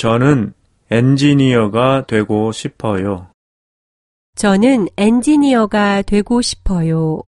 저는 엔지니어가 되고 싶어요. 저는 엔지니어가 되고 싶어요.